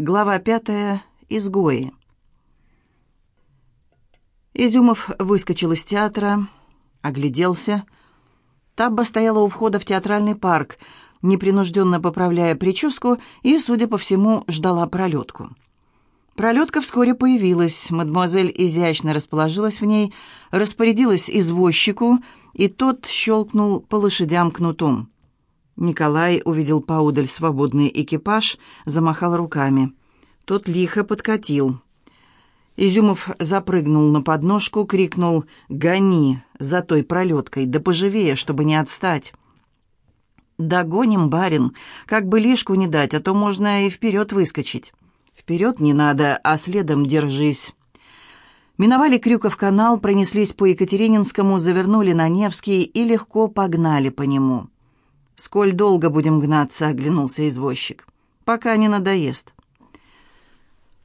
Глава пятая. Изгои. Изюмов выскочил из театра, огляделся. Табба стояла у входа в театральный парк, непринужденно поправляя прическу и, судя по всему, ждала пролетку. Пролетка вскоре появилась, мадемуазель изящно расположилась в ней, распорядилась извозчику, и тот щелкнул по лошадям кнутом. Николай увидел поудаль свободный экипаж, замахал руками. Тот лихо подкатил. Изюмов запрыгнул на подножку, крикнул «Гони!» за той пролеткой, да поживее, чтобы не отстать. «Догоним, барин, как бы лишку не дать, а то можно и вперед выскочить». «Вперед не надо, а следом держись». Миновали Крюков канал, пронеслись по Екатерининскому, завернули на Невский и легко погнали по нему. «Сколь долго будем гнаться?» — оглянулся извозчик. «Пока не надоест».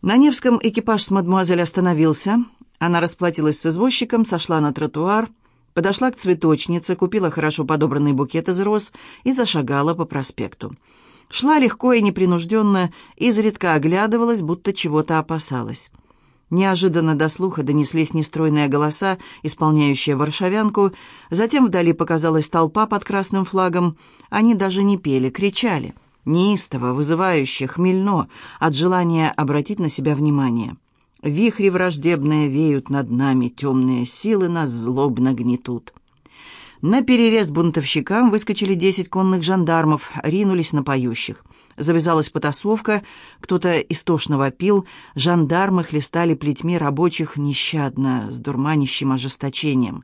На Невском экипаж с мадемуазель остановился. Она расплатилась с извозчиком, сошла на тротуар, подошла к цветочнице, купила хорошо подобранный букет из роз и зашагала по проспекту. Шла легко и непринужденно, изредка оглядывалась, будто чего-то опасалась. Неожиданно до слуха донеслись нестройные голоса, исполняющие варшавянку. Затем вдали показалась толпа под красным флагом. Они даже не пели, кричали. Неистово, вызывающе, хмельно, от желания обратить на себя внимание. Вихри враждебные веют над нами, темные силы нас злобно гнетут. На перерез бунтовщикам выскочили десять конных жандармов, ринулись на поющих. Завязалась потасовка, кто-то истошно вопил, жандармы хлестали плетьми рабочих нещадно, с дурманящим ожесточением.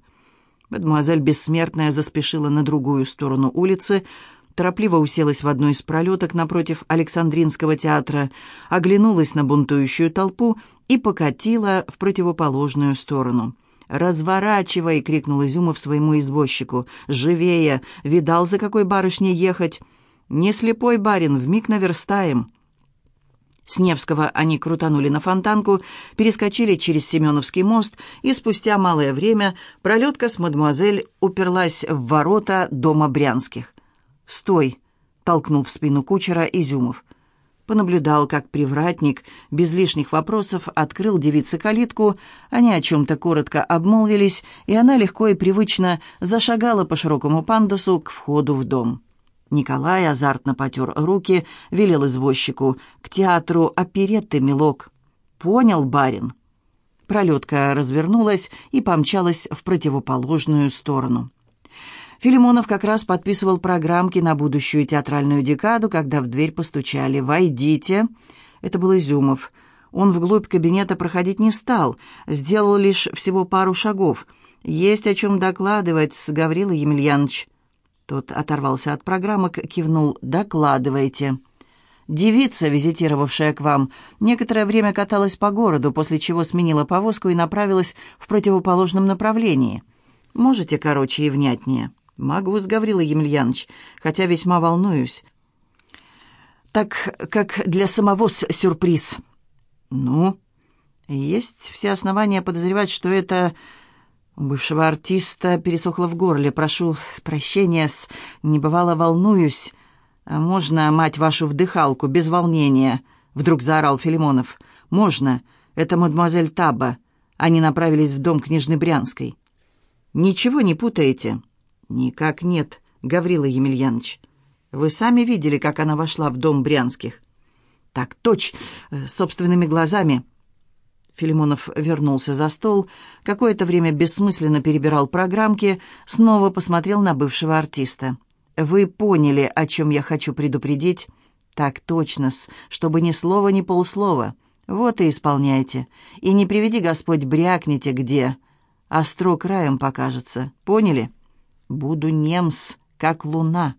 Мадемуазель Бессмертная заспешила на другую сторону улицы, торопливо уселась в одной из пролеток напротив Александринского театра, оглянулась на бунтующую толпу и покатила в противоположную сторону. «Разворачивай!» — крикнул Изюмов своему извозчику. «Живее! Видал, за какой барышней ехать?» «Не слепой барин, вмиг наверстаем». С Невского они крутанули на фонтанку, перескочили через Семеновский мост, и спустя малое время пролетка с мадемуазель уперлась в ворота дома Брянских. «Стой!» — толкнул в спину кучера Изюмов. Понаблюдал, как привратник, без лишних вопросов, открыл девице калитку, они о чем-то коротко обмолвились, и она легко и привычно зашагала по широкому пандусу к входу в дом. Николай азартно потер руки, велел извозчику. «К театру оперетты, милок». «Понял, барин». Пролетка развернулась и помчалась в противоположную сторону. Филимонов как раз подписывал программки на будущую театральную декаду, когда в дверь постучали. «Войдите». Это был Изюмов. Он вглубь кабинета проходить не стал, сделал лишь всего пару шагов. «Есть о чем докладывать, Гаврила Емельянович». Тот оторвался от программок, кивнул «Докладывайте». Девица, визитировавшая к вам, некоторое время каталась по городу, после чего сменила повозку и направилась в противоположном направлении. Можете короче и внятнее?» «Могу», — Гаврила Емельянович, хотя весьма волнуюсь. «Так как для самого сюрприз». «Ну?» «Есть все основания подозревать, что это бывшего артиста пересохло в горле. «Прошу прощения, с... не бывало волнуюсь. А можно, мать вашу, вдыхалку, без волнения?» Вдруг заорал Филимонов. «Можно. Это мадемуазель Таба. Они направились в дом княжны Брянской». «Ничего не путаете?» «Никак нет, Гаврила Емельянович. Вы сами видели, как она вошла в дом Брянских?» «Так, точь, э, собственными глазами». Филимонов вернулся за стол, какое-то время бессмысленно перебирал программки, снова посмотрел на бывшего артиста. «Вы поняли, о чем я хочу предупредить?» «Так точно-с, чтобы ни слова, ни полслова. Вот и исполняйте. И не приведи Господь, брякните где. Остро краем покажется. Поняли?» «Буду немс, как луна».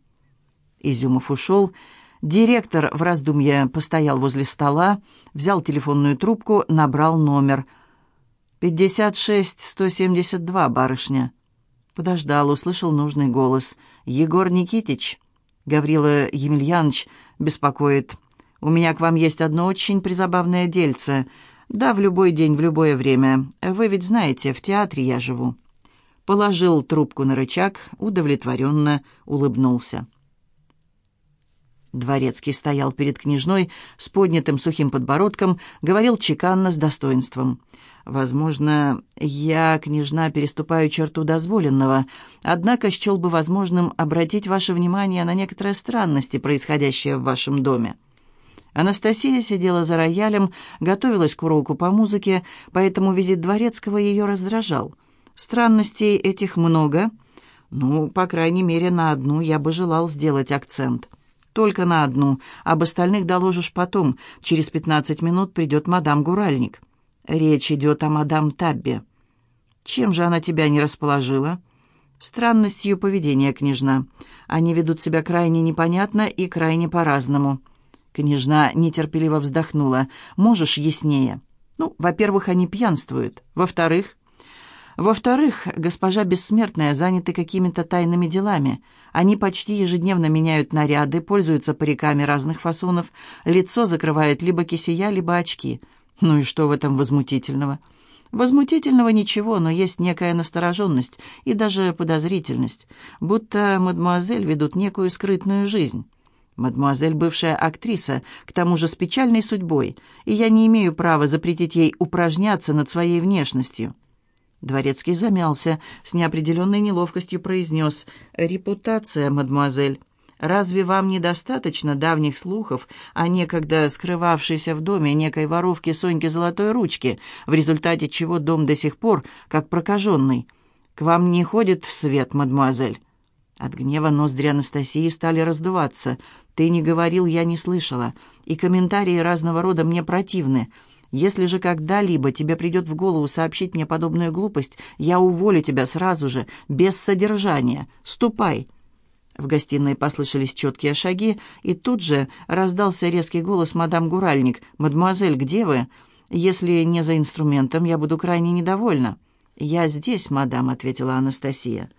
Изюмов ушел, — Директор в раздумье постоял возле стола, взял телефонную трубку, набрал номер. «Пятьдесят шесть сто семьдесят два, барышня». Подождал, услышал нужный голос. «Егор Никитич?» Гаврила Емельянович беспокоит. «У меня к вам есть одно очень призабавное дельце. Да, в любой день, в любое время. Вы ведь знаете, в театре я живу». Положил трубку на рычаг, удовлетворенно улыбнулся. Дворецкий стоял перед княжной с поднятым сухим подбородком, говорил чеканно с достоинством. «Возможно, я, княжна, переступаю черту дозволенного, однако счел бы возможным обратить ваше внимание на некоторые странности, происходящие в вашем доме». Анастасия сидела за роялем, готовилась к уроку по музыке, поэтому визит Дворецкого ее раздражал. Странностей этих много. Ну, по крайней мере, на одну я бы желал сделать акцент. Только на одну. Об остальных доложишь потом. Через пятнадцать минут придет мадам Гуральник. Речь идет о мадам Таббе. Чем же она тебя не расположила? Странностью поведения, княжна. Они ведут себя крайне непонятно и крайне по-разному. Княжна нетерпеливо вздохнула. «Можешь яснее?» «Ну, во-первых, они пьянствуют. Во-вторых...» Во-вторых, госпожа Бессмертная заняты какими-то тайными делами. Они почти ежедневно меняют наряды, пользуются париками разных фасонов, лицо закрывает либо кисия, либо очки. Ну и что в этом возмутительного? Возмутительного ничего, но есть некая настороженность и даже подозрительность, будто мадемуазель ведут некую скрытную жизнь. Мадемуазель бывшая актриса, к тому же с печальной судьбой, и я не имею права запретить ей упражняться над своей внешностью». Дворецкий замялся, с неопределенной неловкостью произнес «Репутация, мадемуазель. Разве вам недостаточно давних слухов о некогда скрывавшейся в доме некой воровке Соньки Золотой Ручки, в результате чего дом до сих пор как прокаженный? К вам не ходит свет, мадемуазель?» От гнева ноздри Анастасии стали раздуваться. «Ты не говорил, я не слышала. И комментарии разного рода мне противны. Если же когда-либо тебе придет в голову сообщить мне подобную глупость, я уволю тебя сразу же, без содержания. Ступай!» В гостиной послышались четкие шаги, и тут же раздался резкий голос мадам Гуральник. «Мадемуазель, где вы? Если не за инструментом, я буду крайне недовольна». «Я здесь, мадам», — ответила Анастасия.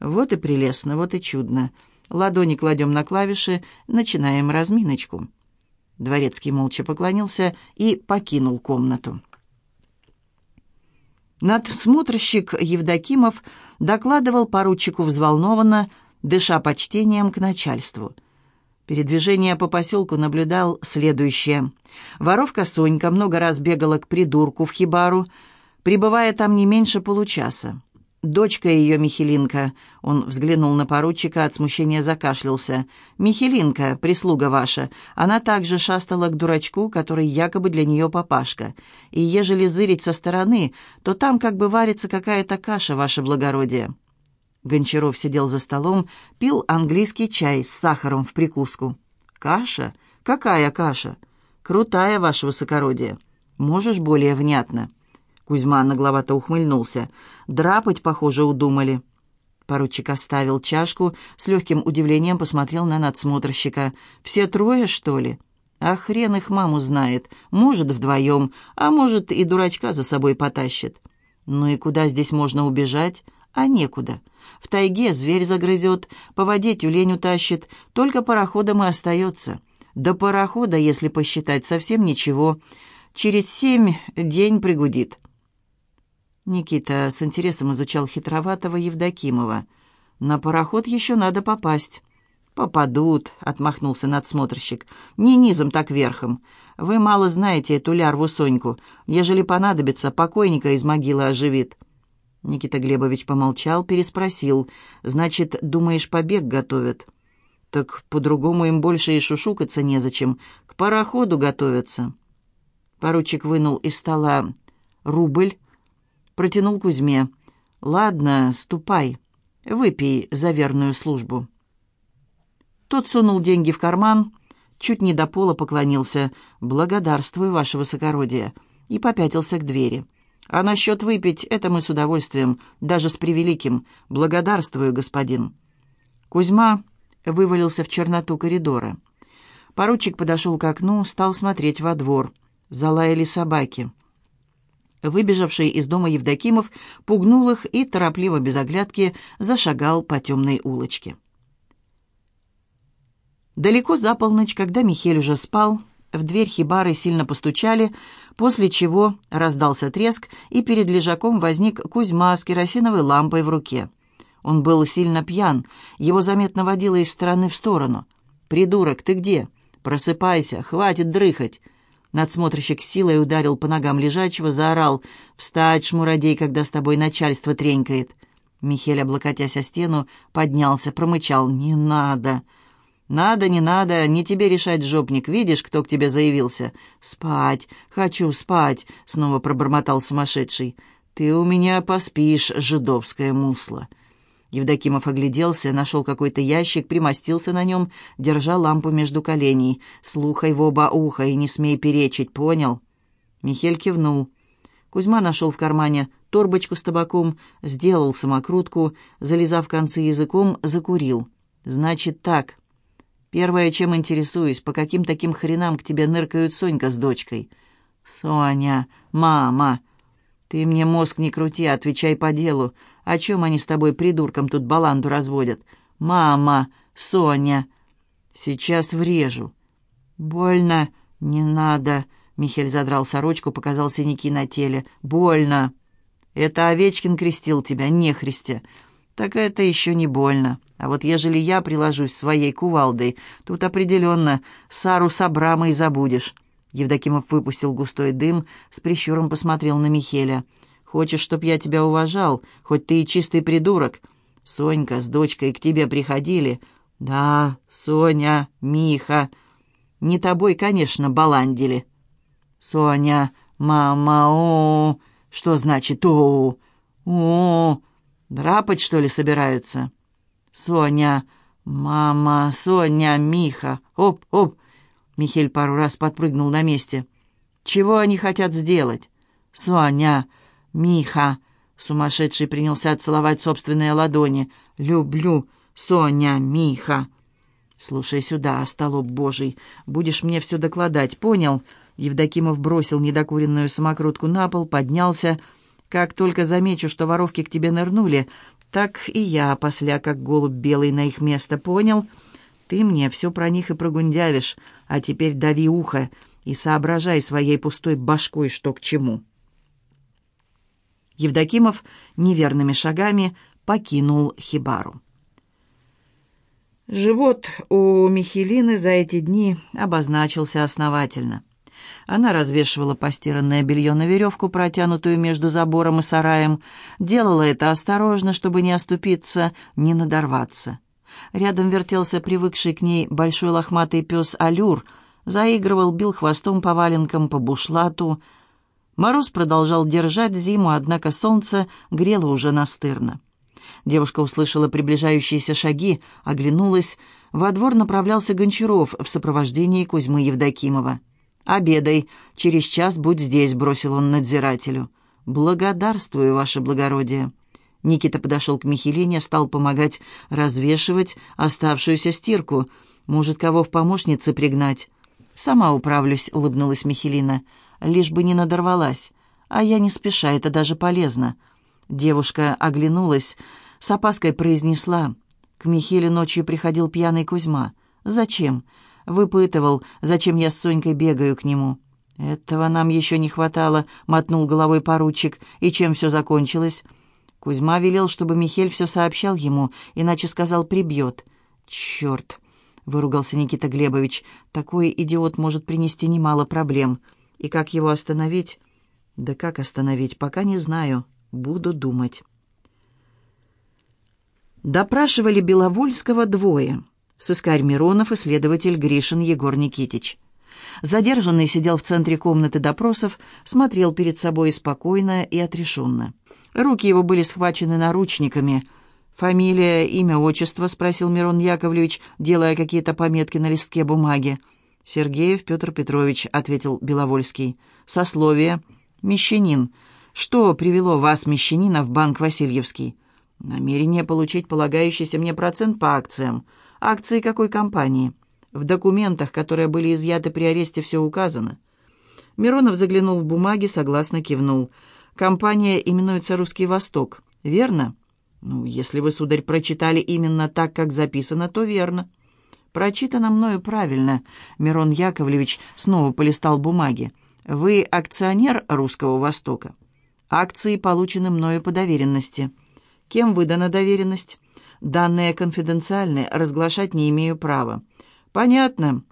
Вот и прелестно, вот и чудно. Ладони кладем на клавиши, начинаем разминочку. Дворецкий молча поклонился и покинул комнату. Надсмотрщик Евдокимов докладывал поручику взволнованно, дыша почтением к начальству. Передвижение по поселку наблюдал следующее. Воровка Сонька много раз бегала к придурку в хибару, пребывая там не меньше получаса. Дочка ее Михелинка. Он взглянул на поручика, от смущения закашлялся. Михелинка, прислуга ваша. Она также шастала к дурачку, который якобы для нее папашка. И ежели зырить со стороны, то там как бы варится какая-то каша, ваше благородие». Гончаров сидел за столом, пил английский чай с сахаром в прикуску. «Каша? Какая каша? Крутая, ваше высокородие. Можешь более внятно?» Кузьма нагловато ухмыльнулся. «Драпать, похоже, удумали». Поручик оставил чашку, с легким удивлением посмотрел на надсмотрщика. «Все трое, что ли?» «А хрен их маму знает. Может, вдвоем, а может, и дурачка за собой потащит». «Ну и куда здесь можно убежать?» «А некуда. В тайге зверь загрызет, по воде тюлень утащит, только пароходом и остается. До парохода, если посчитать, совсем ничего. Через семь день пригудит». Никита с интересом изучал хитроватого Евдокимова. «На пароход еще надо попасть». «Попадут», — отмахнулся надсмотрщик. «Не низом, так верхом. Вы мало знаете эту лярву Соньку. Ежели понадобится, покойника из могилы оживит». Никита Глебович помолчал, переспросил. «Значит, думаешь, побег готовят?» «Так по-другому им больше и шушукаться незачем. К пароходу готовятся». Поручик вынул из стола рубль, протянул Кузьме. «Ладно, ступай, выпей за верную службу». Тот сунул деньги в карман, чуть не до пола поклонился. «Благодарствую, ваше высокородие», и попятился к двери. «А насчет выпить — это мы с удовольствием, даже с превеликим. Благодарствую, господин». Кузьма вывалился в черноту коридора. Поручик подошел к окну, стал смотреть во двор. Залаяли собаки. Выбежавший из дома Евдокимов пугнул их и, торопливо без оглядки, зашагал по темной улочке. Далеко за полночь, когда Михель уже спал, в дверь хибары сильно постучали, после чего раздался треск, и перед лежаком возник Кузьма с керосиновой лампой в руке. Он был сильно пьян, его заметно водило из стороны в сторону. «Придурок, ты где? Просыпайся, хватит дрыхать!» Надсмотрщик силой ударил по ногам лежачего, заорал «Встать, шмуродей, когда с тобой начальство тренькает!» Михель, облокотясь о стену, поднялся, промычал «Не надо!» «Надо, не надо, не тебе решать, жопник. Видишь, кто к тебе заявился?» «Спать, хочу спать», — снова пробормотал сумасшедший. «Ты у меня поспишь, жидовское мусло». Евдокимов огляделся, нашел какой-то ящик, примостился на нем, держа лампу между коленей. «Слухай в оба уха и не смей перечить, понял?» Михель кивнул. Кузьма нашел в кармане торбочку с табаком, сделал самокрутку, залезав концы языком, закурил. «Значит так. Первое, чем интересуюсь, по каким таким хренам к тебе ныркают Сонька с дочкой?» «Соня! Мама!» «Ты мне мозг не крути, отвечай по делу. О чем они с тобой, придурком, тут баланду разводят?» «Мама! Соня!» «Сейчас врежу». «Больно? Не надо!» Михель задрал сорочку, показал синяки на теле. «Больно!» «Это Овечкин крестил тебя, нехристи!» «Так это еще не больно. А вот ежели я приложусь своей кувалдой, тут определенно Сару с Абрамой забудешь». Евдокимов выпустил густой дым, с прищуром посмотрел на Михеля. «Хочешь, чтоб я тебя уважал, хоть ты и чистый придурок? Сонька с дочкой к тебе приходили?» «Да, Соня, Миха. Не тобой, конечно, баландили». «Соня, мама, о, Что значит о, о, Драпать, что ли, собираются?» «Соня, мама, Соня, Миха. Оп, оп, Михель пару раз подпрыгнул на месте. «Чего они хотят сделать?» «Соня! Миха!» Сумасшедший принялся целовать собственные ладони. «Люблю! Соня! Миха!» «Слушай сюда, остолоп божий, будешь мне все докладать, понял?» Евдокимов бросил недокуренную самокрутку на пол, поднялся. «Как только замечу, что воровки к тебе нырнули, так и я, посля как голубь белый на их место, понял?» Ты мне все про них и прогундявишь, а теперь дави ухо и соображай своей пустой башкой, что к чему». Евдокимов неверными шагами покинул хибару. Живот у Михелины за эти дни обозначился основательно. Она развешивала постиранное белье на веревку, протянутую между забором и сараем. Делала это осторожно, чтобы не оступиться, не надорваться. Рядом вертелся привыкший к ней большой лохматый пес Алюр, заигрывал, бил хвостом по валенкам, по бушлату. Мороз продолжал держать зиму, однако солнце грело уже настырно. Девушка услышала приближающиеся шаги, оглянулась. Во двор направлялся Гончаров в сопровождении Кузьмы Евдокимова. «Обедай. Через час будь здесь», — бросил он надзирателю. «Благодарствую, ваше благородие». Никита подошел к Михелине, стал помогать развешивать оставшуюся стирку. «Может, кого в помощнице пригнать?» «Сама управлюсь», — улыбнулась Михелина. «Лишь бы не надорвалась. А я не спеша, это даже полезно». Девушка оглянулась, с опаской произнесла. К Михеле ночью приходил пьяный Кузьма. «Зачем?» Выпытывал, зачем я с Сонькой бегаю к нему. «Этого нам еще не хватало», — мотнул головой поручик. «И чем все закончилось?» Кузьма велел, чтобы Михель все сообщал ему, иначе сказал «прибьет». «Черт!» — выругался Никита Глебович. «Такой идиот может принести немало проблем. И как его остановить?» «Да как остановить, пока не знаю. Буду думать». Допрашивали Беловольского двое. Сыскарь Миронов и следователь Гришин Егор Никитич. Задержанный сидел в центре комнаты допросов, смотрел перед собой спокойно и отрешенно. Руки его были схвачены наручниками. «Фамилия, имя, отчество?» — спросил Мирон Яковлевич, делая какие-то пометки на листке бумаги. «Сергеев Петр Петрович», — ответил Беловольский. «Сословие. Мещанин. Что привело вас, мещанина, в банк Васильевский?» «Намерение получить полагающийся мне процент по акциям. Акции какой компании?» «В документах, которые были изъяты при аресте, все указано». Миронов заглянул в бумаги, согласно кивнул. Компания именуется «Русский Восток», верно? Ну, если вы, сударь, прочитали именно так, как записано, то верно. Прочитано мною правильно. Мирон Яковлевич снова полистал бумаги. Вы акционер «Русского Востока». Акции получены мною по доверенности. Кем выдана доверенность? Данные конфиденциальны, разглашать не имею права. «Понятно».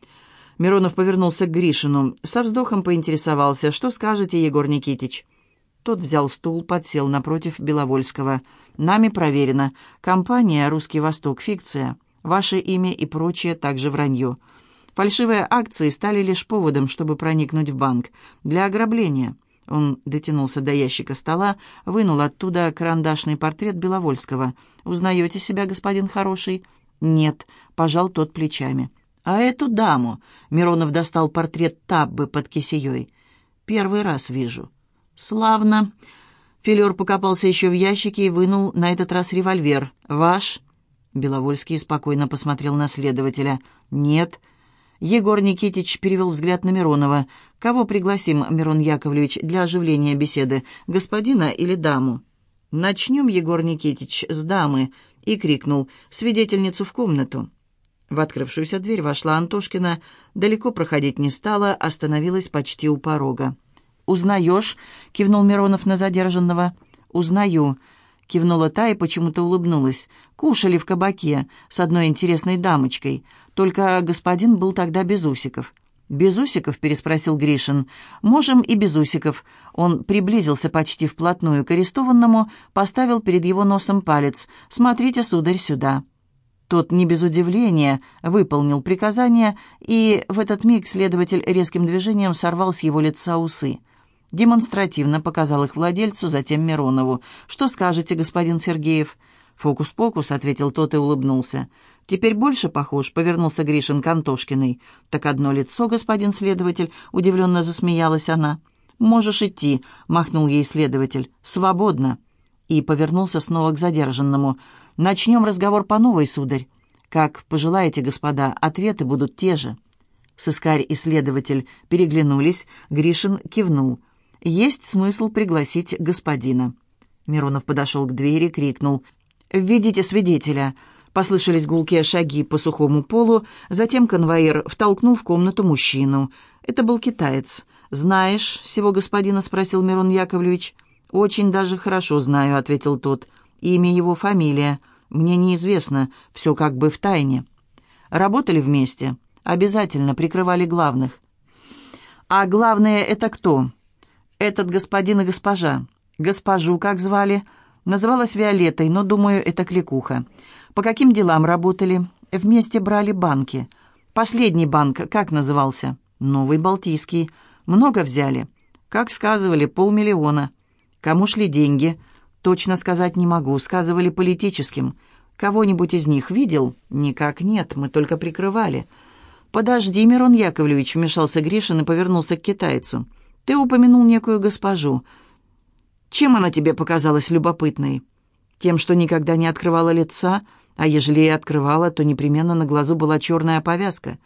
Миронов повернулся к Гришину. Со вздохом поинтересовался. «Что скажете, Егор Никитич?» Тот взял стул, подсел напротив Беловольского. «Нами проверено. Компания «Русский Восток» — фикция. Ваше имя и прочее также вранье. Фальшивые акции стали лишь поводом, чтобы проникнуть в банк. Для ограбления». Он дотянулся до ящика стола, вынул оттуда карандашный портрет Беловольского. «Узнаете себя, господин хороший?» «Нет», — пожал тот плечами. «А эту даму?» — Миронов достал портрет Таббы под кисеей. «Первый раз вижу». «Славно». Филер покопался еще в ящике и вынул на этот раз револьвер. «Ваш?» Беловольский спокойно посмотрел на следователя. «Нет». Егор Никитич перевел взгляд на Миронова. «Кого пригласим, Мирон Яковлевич, для оживления беседы, господина или даму?» «Начнем, Егор Никитич, с дамы», и крикнул «Свидетельницу в комнату». В открывшуюся дверь вошла Антошкина, далеко проходить не стала, остановилась почти у порога. «Узнаешь?» — кивнул Миронов на задержанного. «Узнаю», — кивнула та и почему-то улыбнулась. «Кушали в кабаке с одной интересной дамочкой, только господин был тогда без усиков». «Без усиков?» — переспросил Гришин. «Можем и без усиков». Он приблизился почти вплотную к арестованному, поставил перед его носом палец. «Смотрите, сударь, сюда». Тот не без удивления выполнил приказание, и в этот миг следователь резким движением сорвал с его лица усы. Демонстративно показал их владельцу, затем Миронову. «Что скажете, господин Сергеев?» «Фокус-покус», — ответил тот и улыбнулся. «Теперь больше похож», — повернулся Гришин к Антошкиной. «Так одно лицо, господин следователь», — удивленно засмеялась она. «Можешь идти», — махнул ей следователь. «Свободно» и повернулся снова к задержанному. «Начнем разговор по новой, сударь. Как пожелаете, господа, ответы будут те же». Сыскарь и следователь переглянулись, Гришин кивнул. «Есть смысл пригласить господина». Миронов подошел к двери, крикнул. «Введите свидетеля». Послышались гулкие шаги по сухому полу, затем конвоир втолкнул в комнату мужчину. Это был китаец. «Знаешь всего господина?» — спросил Мирон Яковлевич. «Очень даже хорошо знаю», — ответил тот. «Имя его, фамилия. Мне неизвестно, все как бы в тайне». «Работали вместе?» «Обязательно, прикрывали главных». «А главное это кто?» «Этот господин и госпожа». «Госпожу как звали?» «Называлась Виолеттой, но, думаю, это кликуха». «По каким делам работали?» «Вместе брали банки». «Последний банк как назывался?» «Новый Балтийский». «Много взяли?» «Как сказывали, полмиллиона». Кому шли деньги? Точно сказать не могу. Сказывали политическим. Кого-нибудь из них видел? Никак нет, мы только прикрывали. «Подожди, Мирон Яковлевич», — вмешался Гришин и повернулся к китайцу. «Ты упомянул некую госпожу. Чем она тебе показалась любопытной?» «Тем, что никогда не открывала лица, а ежели и открывала, то непременно на глазу была черная повязка».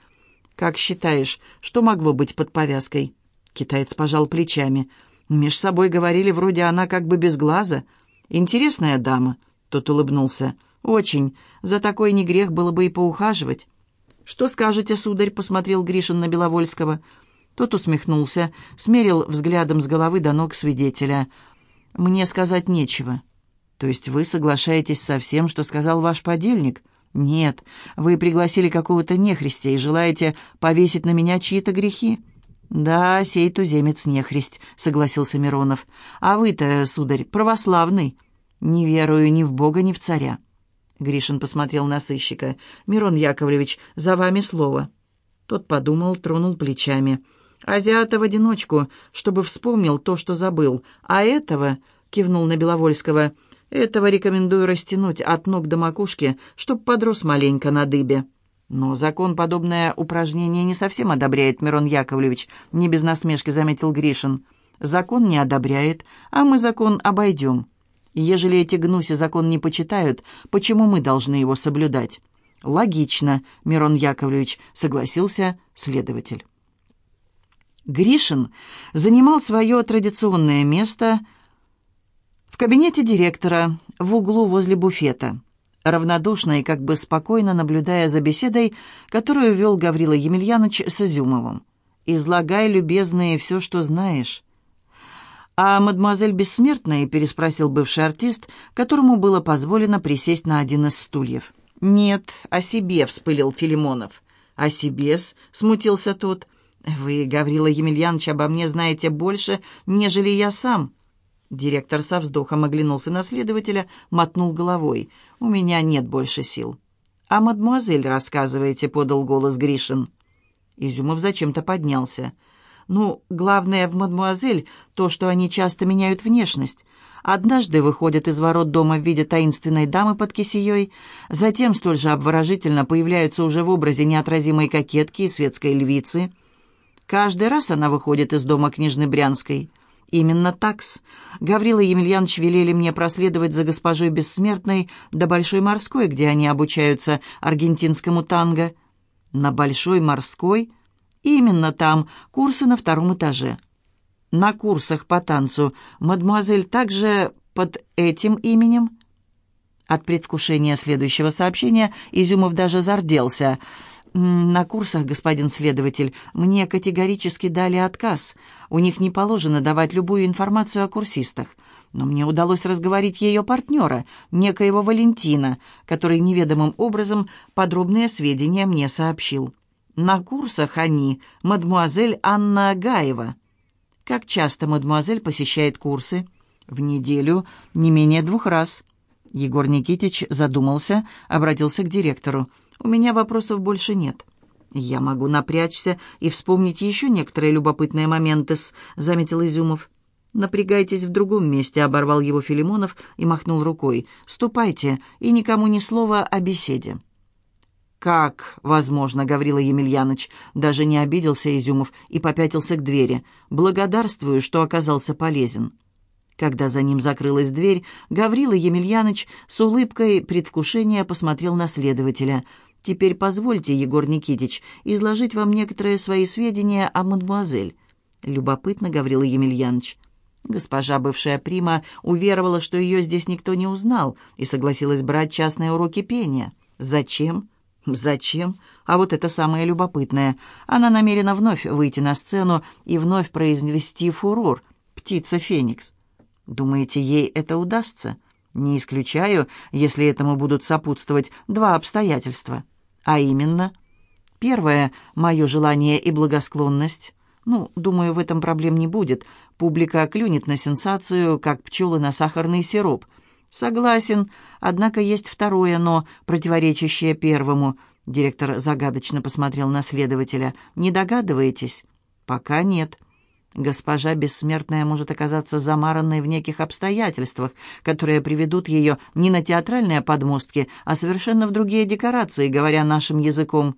«Как считаешь, что могло быть под повязкой?» Китаец пожал плечами. Меж собой говорили, вроде она как бы без глаза. Интересная дама. Тот улыбнулся. Очень. За такой не грех было бы и поухаживать. «Что скажете, сударь?» — посмотрел Гришин на Беловольского. Тот усмехнулся, смерил взглядом с головы до ног свидетеля. «Мне сказать нечего». «То есть вы соглашаетесь со всем, что сказал ваш подельник?» «Нет, вы пригласили какого-то нехристя и желаете повесить на меня чьи-то грехи». «Да, сей туземец нехристь», — согласился Миронов. «А вы-то, сударь, православный. Не верую ни в Бога, ни в царя». Гришин посмотрел на сыщика. «Мирон Яковлевич, за вами слово». Тот подумал, тронул плечами. «Азиата в одиночку, чтобы вспомнил то, что забыл. А этого...» — кивнул на Беловольского. «Этого рекомендую растянуть от ног до макушки, чтоб подрос маленько на дыбе». «Но закон подобное упражнение не совсем одобряет, Мирон Яковлевич», — не без насмешки заметил Гришин. «Закон не одобряет, а мы закон обойдем. Ежели эти гнуси закон не почитают, почему мы должны его соблюдать?» «Логично, Мирон Яковлевич», — согласился следователь. Гришин занимал свое традиционное место в кабинете директора в углу возле буфета равнодушно и как бы спокойно наблюдая за беседой, которую вел Гаврила Емельянович с Изюмовым. «Излагай, любезные, все, что знаешь». «А мадемуазель Бессмертная?» — переспросил бывший артист, которому было позволено присесть на один из стульев. «Нет, о себе», — вспылил Филимонов. «А Сибес?» — смутился тот. «Вы, Гаврила Емельянович, обо мне знаете больше, нежели я сам». Директор со вздохом оглянулся на следователя, мотнул головой. «У меня нет больше сил». «А мадемуазель, рассказываете», — подал голос Гришин. Изюмов зачем-то поднялся. «Ну, главное в мадемуазель то, что они часто меняют внешность. Однажды выходят из ворот дома в виде таинственной дамы под кисеей, затем столь же обворожительно появляются уже в образе неотразимой кокетки и светской львицы. Каждый раз она выходит из дома княжны Брянской». «Именно такс. Гаврила Емельянович велели мне проследовать за госпожой Бессмертной до Большой Морской, где они обучаются аргентинскому танго». «На Большой Морской?» «Именно там. Курсы на втором этаже». «На курсах по танцу. Мадемуазель также под этим именем?» От предвкушения следующего сообщения Изюмов даже зарделся – «На курсах, господин следователь, мне категорически дали отказ. У них не положено давать любую информацию о курсистах. Но мне удалось разговорить ее партнера, некоего Валентина, который неведомым образом подробные сведения мне сообщил. На курсах они, мадмуазель Анна Гаева. Как часто мадмуазель посещает курсы? В неделю не менее двух раз». Егор Никитич задумался, обратился к директору. У меня вопросов больше нет. Я могу напрячься и вспомнить еще некоторые любопытные моменты, заметил Изюмов. «Напрягайтесь в другом месте», — оборвал его Филимонов и махнул рукой. «Ступайте, и никому ни слова о беседе». «Как, возможно, Гаврила Емельяныч?» Даже не обиделся Изюмов и попятился к двери. «Благодарствую, что оказался полезен». Когда за ним закрылась дверь, Гаврила Емельяныч с улыбкой предвкушения посмотрел на следователя — Теперь позвольте, Егор Никитич, изложить вам некоторые свои сведения о мадемуазель. Любопытно, Гаврила Емельянович. Госпожа бывшая прима уверовала, что ее здесь никто не узнал, и согласилась брать частные уроки пения. Зачем? Зачем? А вот это самое любопытное. Она намерена вновь выйти на сцену и вновь произвести фурор. Птица Феникс. Думаете, ей это удастся? Не исключаю, если этому будут сопутствовать два обстоятельства. А именно, первое — мое желание и благосклонность. Ну, думаю, в этом проблем не будет. Публика клюнет на сенсацию, как пчелы на сахарный сироп. Согласен, однако есть второе «но», противоречащее первому. Директор загадочно посмотрел на следователя. «Не догадываетесь?» «Пока нет». Госпожа Бессмертная может оказаться замаранной в неких обстоятельствах, которые приведут ее не на театральные подмостки, а совершенно в другие декорации, говоря нашим языком.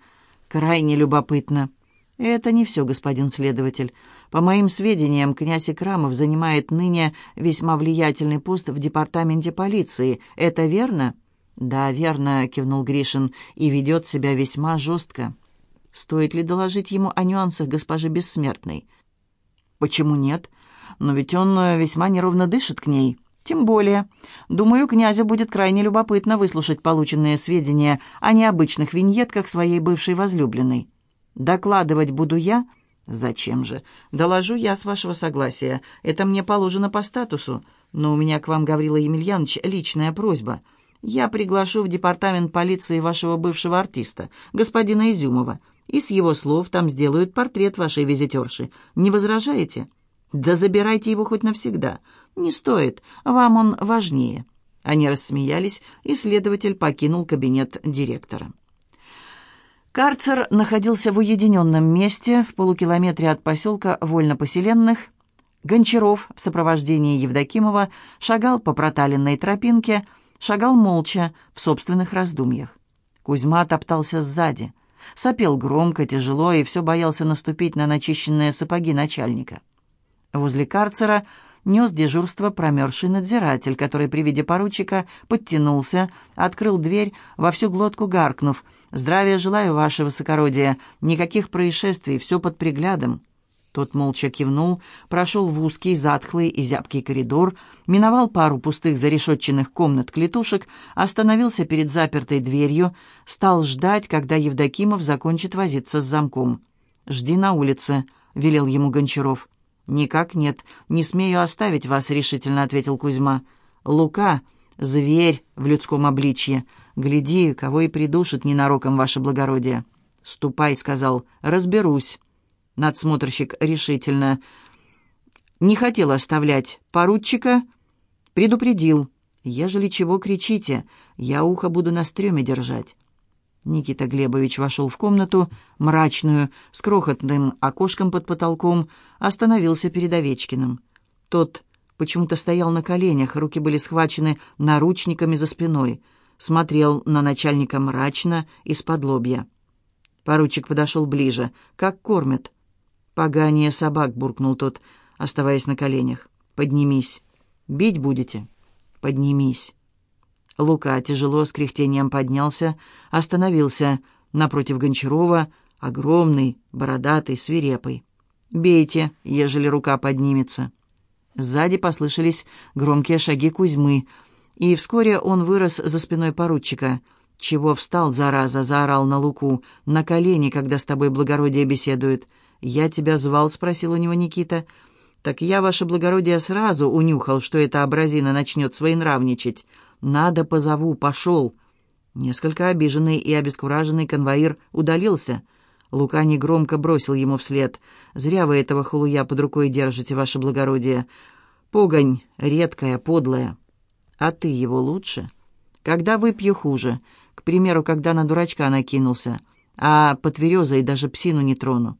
Крайне любопытно. Это не все, господин следователь. По моим сведениям, князь Икрамов занимает ныне весьма влиятельный пост в департаменте полиции. Это верно? Да, верно, кивнул Гришин, и ведет себя весьма жестко. Стоит ли доложить ему о нюансах госпожи Бессмертной? «Почему нет? Но ведь он э, весьма неровно дышит к ней». «Тем более. Думаю, князю будет крайне любопытно выслушать полученные сведения о необычных виньетках своей бывшей возлюбленной. Докладывать буду я?» «Зачем же? Доложу я с вашего согласия. Это мне положено по статусу. Но у меня к вам, Гаврила Емельянович, личная просьба. Я приглашу в департамент полиции вашего бывшего артиста, господина Изюмова и с его слов там сделают портрет вашей визитерши. Не возражаете? Да забирайте его хоть навсегда. Не стоит, вам он важнее». Они рассмеялись, и следователь покинул кабинет директора. Карцер находился в уединенном месте в полукилометре от поселка Вольнопоселенных. Гончаров в сопровождении Евдокимова шагал по проталенной тропинке, шагал молча, в собственных раздумьях. Кузьма топтался сзади — Сопел громко, тяжело и все боялся наступить на начищенные сапоги начальника. Возле карцера нес дежурство промерзший надзиратель, который при виде поручика подтянулся, открыл дверь, во всю глотку гаркнув. «Здравия желаю, ваше высокородие! Никаких происшествий, все под приглядом!» Тот молча кивнул, прошел в узкий, затхлый и зябкий коридор, миновал пару пустых зарешетченных комнат-клетушек, остановился перед запертой дверью, стал ждать, когда Евдокимов закончит возиться с замком. «Жди на улице», — велел ему Гончаров. «Никак нет, не смею оставить вас», — решительно ответил Кузьма. «Лука — зверь в людском обличье. Гляди, кого и придушит ненароком ваше благородие». «Ступай», — сказал, — «разберусь». Надсмотрщик решительно не хотел оставлять поручика, предупредил. «Ежели чего кричите, я ухо буду на стреме держать». Никита Глебович вошел в комнату, мрачную, с крохотным окошком под потолком, остановился перед Овечкиным. Тот почему-то стоял на коленях, руки были схвачены наручниками за спиной, смотрел на начальника мрачно, из-под лобья. Поручик подошел ближе. «Как кормят?» «Погание собак», — буркнул тот, оставаясь на коленях. «Поднимись. Бить будете?» «Поднимись». Лука тяжело с кряхтением поднялся, остановился напротив Гончарова, огромный, бородатый, свирепый. «Бейте, ежели рука поднимется». Сзади послышались громкие шаги Кузьмы, и вскоре он вырос за спиной поручика. «Чего встал, зараза?» — заорал на Луку. «На колени, когда с тобой благородие беседует». «Я тебя звал?» — спросил у него Никита. «Так я, ваше благородие, сразу унюхал, что эта образина начнет своенравничать. Надо позову, пошел». Несколько обиженный и обескураженный конвоир удалился. Лука негромко бросил ему вслед. «Зря вы этого халуя под рукой держите, ваше благородие. Погонь редкая, подлая. А ты его лучше? Когда выпью хуже. К примеру, когда на дурачка накинулся. А по тверезой даже псину не трону.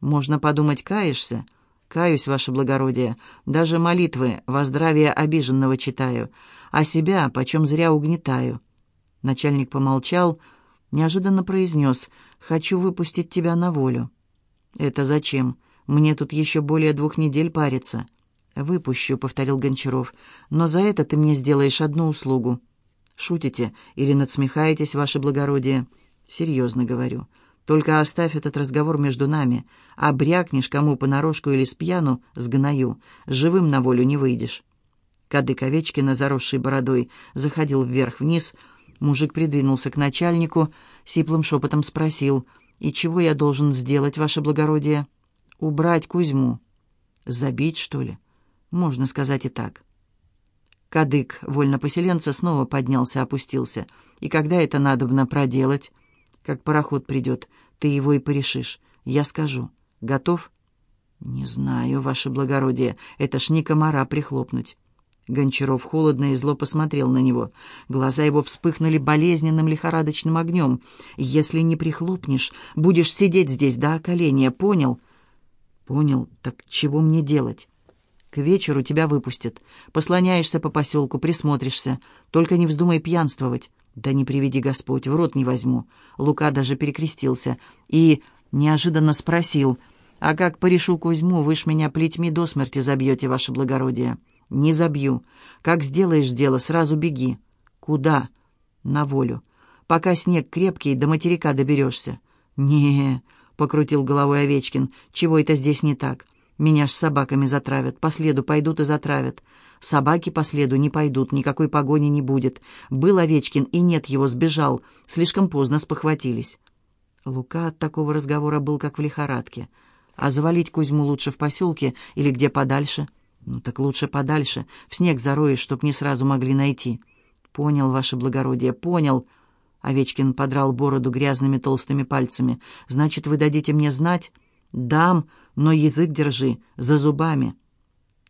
Можно подумать, каешься?» Каюсь, ваше благородие, даже молитвы во здравие обиженного читаю, а себя почем зря угнетаю». Начальник помолчал, неожиданно произнес, «Хочу выпустить тебя на волю». «Это зачем? Мне тут еще более двух недель париться». «Выпущу», — повторил Гончаров, «но за это ты мне сделаешь одну услугу». «Шутите или надсмехаетесь, ваше благородие?» «Серьезно говорю. Только оставь этот разговор между нами, а брякнешь кому понарошку или спьяну, сгною, живым на волю не выйдешь». Кадык Овечкина, заросший бородой, заходил вверх-вниз. Мужик придвинулся к начальнику, сиплым шепотом спросил, «И чего я должен сделать, ваше благородие?» «Убрать Кузьму». «Забить, что ли?» «Можно сказать и так». Кадык вольнопоселенца снова поднялся, опустился. «И когда это надобно проделать?» Как пароход придет, ты его и порешишь. Я скажу. Готов?» «Не знаю, ваше благородие. Это ж не комара прихлопнуть». Гончаров холодно и зло посмотрел на него. Глаза его вспыхнули болезненным лихорадочным огнем. «Если не прихлопнешь, будешь сидеть здесь до околения, понял?» «Понял. Так чего мне делать?» «К вечеру тебя выпустят. Послоняешься по поселку, присмотришься. Только не вздумай пьянствовать. «Да не приведи Господь, в рот не возьму». Лука даже перекрестился и неожиданно спросил, «А как порешу Кузьму, вы ж меня плетьми до смерти забьете, ваше благородие». «Не забью. Как сделаешь дело, сразу беги». «Куда?» «На волю. Пока снег крепкий, до материка доберешься». «Не-е-е», покрутил головой Овечкин, — «чего это здесь не так? Меня ж собаками затравят, по следу пойдут и затравят. Собаки по следу не пойдут, никакой погони не будет. Был Овечкин, и нет его, сбежал. Слишком поздно спохватились. Лука от такого разговора был как в лихорадке. А завалить Кузьму лучше в поселке или где подальше? Ну так лучше подальше. В снег зароешь, чтоб не сразу могли найти. Понял, ваше благородие, понял. Овечкин подрал бороду грязными толстыми пальцами. Значит, вы дадите мне знать? «Дам, но язык держи, за зубами».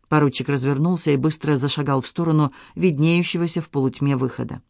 Поручик развернулся и быстро зашагал в сторону виднеющегося в полутьме выхода.